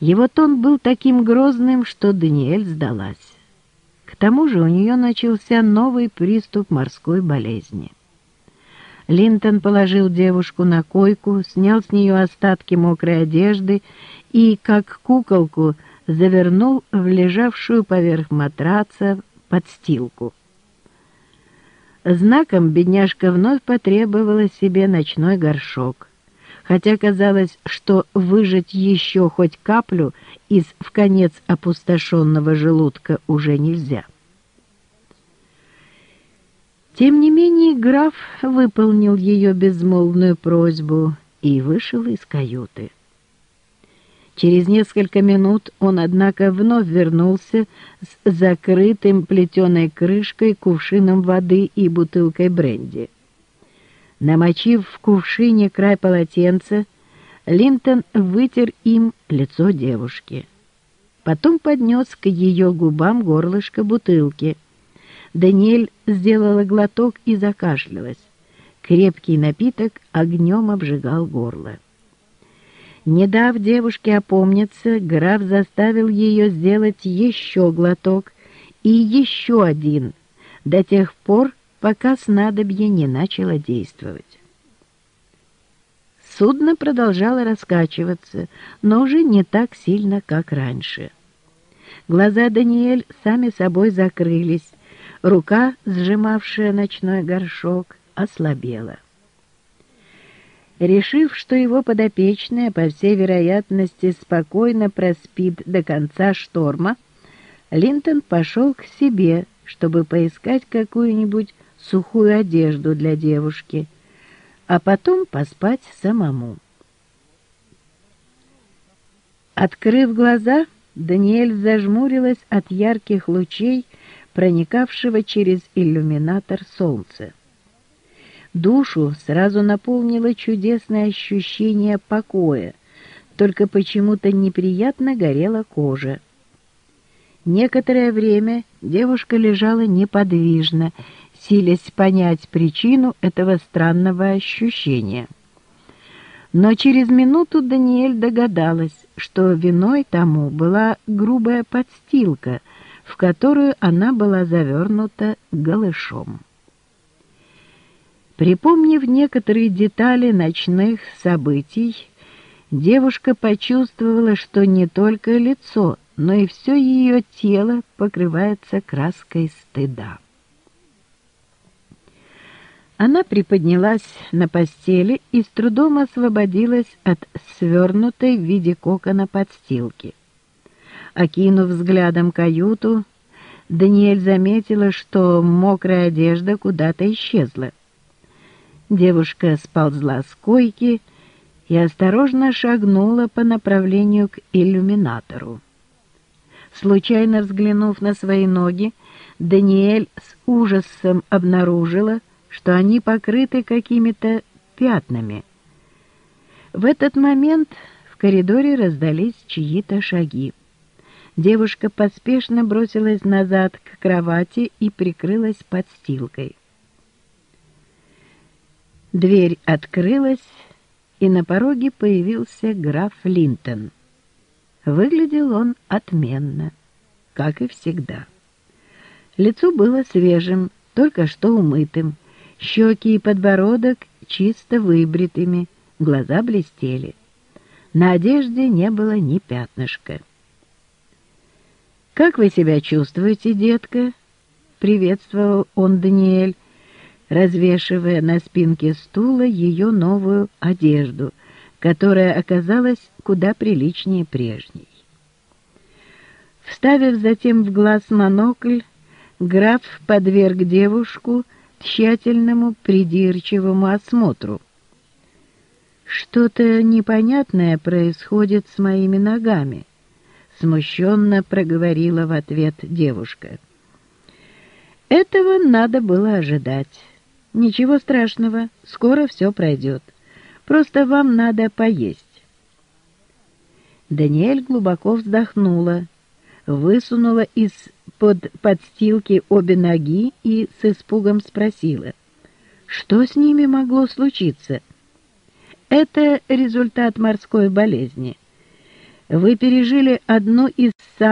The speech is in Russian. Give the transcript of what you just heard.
Его тон был таким грозным, что Даниэль сдалась. К тому же у нее начался новый приступ морской болезни. Линтон положил девушку на койку, снял с нее остатки мокрой одежды и, как куколку, завернул в лежавшую поверх матраца подстилку. Знаком бедняжка вновь потребовала себе ночной горшок, хотя казалось, что выжать еще хоть каплю из в конец опустошенного желудка уже нельзя. Тем не менее граф выполнил ее безмолвную просьбу и вышел из каюты. Через несколько минут он, однако, вновь вернулся с закрытым плетеной крышкой, кувшином воды и бутылкой бренди. Намочив в кувшине край полотенца, Линтон вытер им лицо девушки. Потом поднес к ее губам горлышко бутылки. Даниэль сделала глоток и закашлялась. Крепкий напиток огнем обжигал горло. Не дав девушке опомниться, граф заставил ее сделать еще глоток и еще один, до тех пор, пока снадобье не начало действовать. Судно продолжало раскачиваться, но уже не так сильно, как раньше. Глаза Даниэль сами собой закрылись, рука, сжимавшая ночной горшок, ослабела. Решив, что его подопечная, по всей вероятности, спокойно проспит до конца шторма, Линтон пошел к себе, чтобы поискать какую-нибудь сухую одежду для девушки, а потом поспать самому. Открыв глаза, Даниэль зажмурилась от ярких лучей, проникавшего через иллюминатор солнца. Душу сразу наполнило чудесное ощущение покоя, только почему-то неприятно горела кожа. Некоторое время девушка лежала неподвижно, силясь понять причину этого странного ощущения. Но через минуту Даниэль догадалась, что виной тому была грубая подстилка, в которую она была завернута голышом. Припомнив некоторые детали ночных событий, девушка почувствовала, что не только лицо, но и все ее тело покрывается краской стыда. Она приподнялась на постели и с трудом освободилась от свернутой в виде кокона подстилки. Окинув взглядом каюту, Даниэль заметила, что мокрая одежда куда-то исчезла. Девушка сползла с койки и осторожно шагнула по направлению к иллюминатору. Случайно взглянув на свои ноги, Даниэль с ужасом обнаружила, что они покрыты какими-то пятнами. В этот момент в коридоре раздались чьи-то шаги. Девушка поспешно бросилась назад к кровати и прикрылась подстилкой. Дверь открылась, и на пороге появился граф Линтон. Выглядел он отменно, как и всегда. Лицо было свежим, только что умытым, щеки и подбородок чисто выбритыми, глаза блестели. На одежде не было ни пятнышка. «Как вы себя чувствуете, детка?» — приветствовал он Даниэль, развешивая на спинке стула ее новую одежду, которая оказалась куда приличнее прежней. Вставив затем в глаз монокль, граф подверг девушку тщательному придирчивому осмотру. «Что-то непонятное происходит с моими ногами», — смущенно проговорила в ответ девушка. Этого надо было ожидать. «Ничего страшного, скоро все пройдет. Просто вам надо поесть». Даниэль глубоко вздохнула, высунула из-под подстилки обе ноги и с испугом спросила, что с ними могло случиться. «Это результат морской болезни. вы пережили одну из самых